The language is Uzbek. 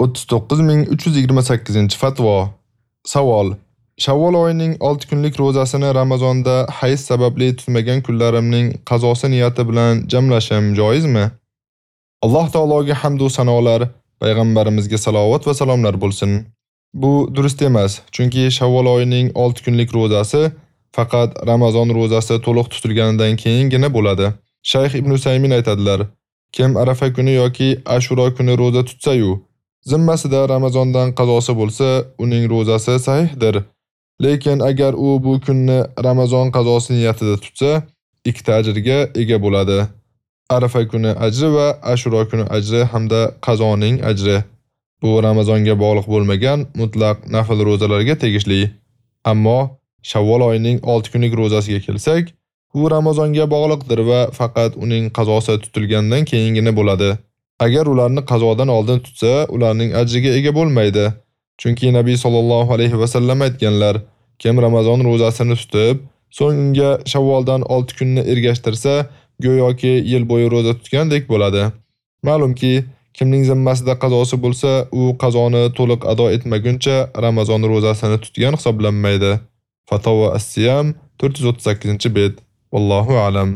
39328-fatvo. Savol: Shavvol oyining 6 kunlik ro'zasini Ramazonda hayz sababli tutmagan kunlarimning qazosi niyati bilan jamlashim joizmi? Alloh taologa hamd va sanolar, payg'ambarimizga salovat va salomlar bo'lsin. Bu durust emas, chunki Shavvol oyining 6 kunlik ro'zasi faqat Ramazon ro'zasi to'liq tutilganidan keyingina bo'ladi. Shayx Ibn Usaymin aytadilar: Kim Arafa kuni yoki Ashura kuni ro'za tutsa-yu, zimmasida Ramazondan qazosi bo'lsa, uning ro'zasi sahihdir. Lekin agar u bu kunni Ramazon qazosi niyatida tutsa, ikkita ajrga ega bo'ladi. Arafa kuni ajri va Ashura kuni ajri hamda qazoning ajri. Bu Ramazonga bog'liq bo'lmagan mutlaq nafl ro'zalarga tegishli. Ammo Shavvol oyining 6 kunlik ro'zasiga kelsak, u Ramazonga bog'liqdir va faqat uning qazosi tutilgandan keyingina bo'ladi. Agar ularni qazodan oldin tutsa, ularning ajriga ega bo'lmaydi. Chunki Nabiy sallallohu alayhi va sallam aytganlar: Kim Ramazon ro'zasini tutib, so'ng unga Shavvoldan 6 kunni ergashtirsa, go'yoki yil bo'yi ro'za tutgandek bo'ladi. Ma'lumki, kimning zimmasida qazosi bo'lsa, u qazoni to'liq ado etmaguncha Ramazon ro'zasini tutgan hisoblanmaydi. Fatova as-Siyam 438-bet. Vallohu a'lam.